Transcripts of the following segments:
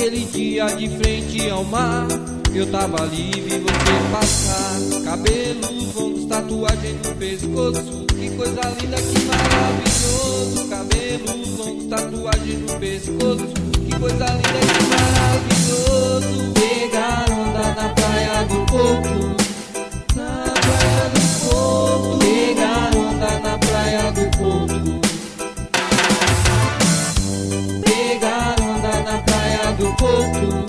Aquele dia de frente ao mar, eu tava ali vi você passar. Cabelos longos, tatuagem no pescoço. Que coisa linda, que maravilhoso. Cabelos longos, tatuagem no pescoço. Que coisa linda, que maravilhoso. Porto.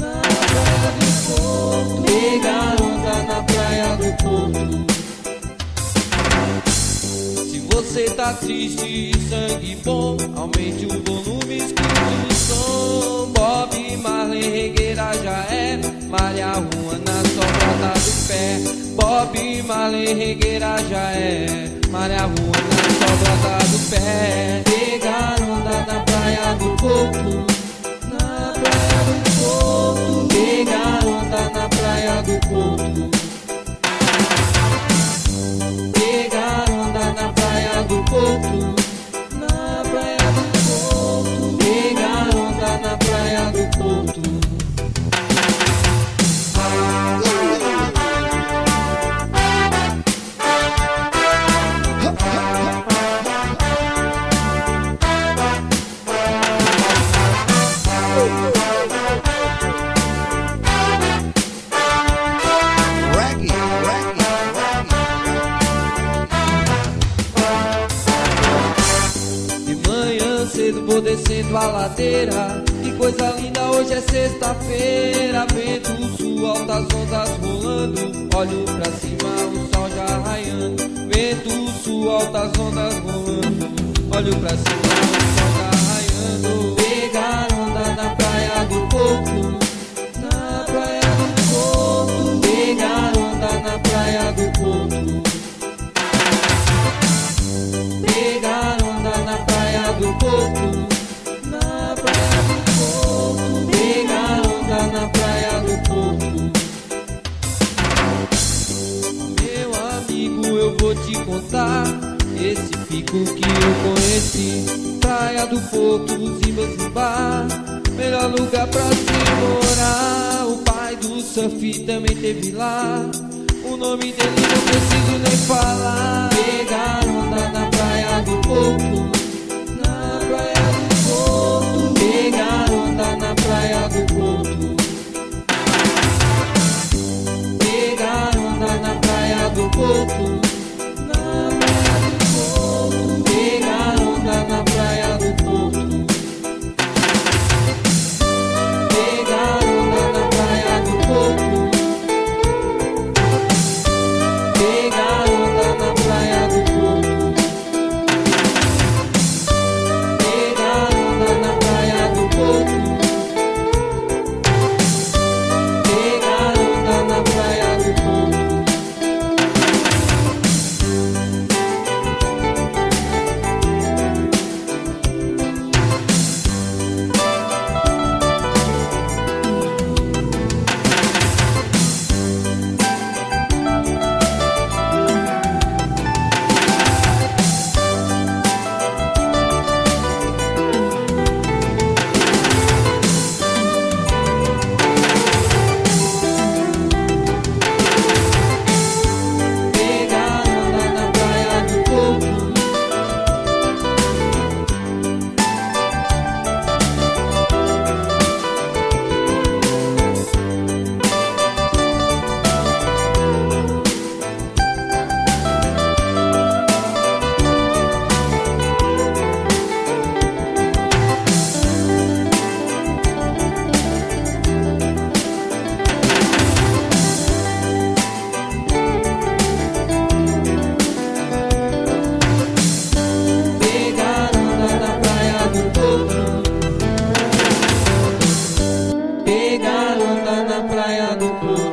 Na praia do Porto. Pegar onda na praia do Porto. Se você tá triste, sangue bom, aumente o volume, escute o som. Bob Marley, regueira já é. Maria Ruana, só brota do pé. Bob Marley, regueira já é. Maria Ruana, só brota do pé. Pegar vou descendo a ladeira. Que coisa linda, hoje é sexta-feira. Vento sul, altas ondas rolando. Olho pra cima, o sol já raiando. Vento sul, altas ondas rolando. Olho pra cima, Esse fico que eu conheci. Praia do Porto, Zimbabwe. Melhor lugar pra se morar. O pai do surf também teve lá. O nome dele não preciso nem falar. Pegar onda na praia do Porto. Santo.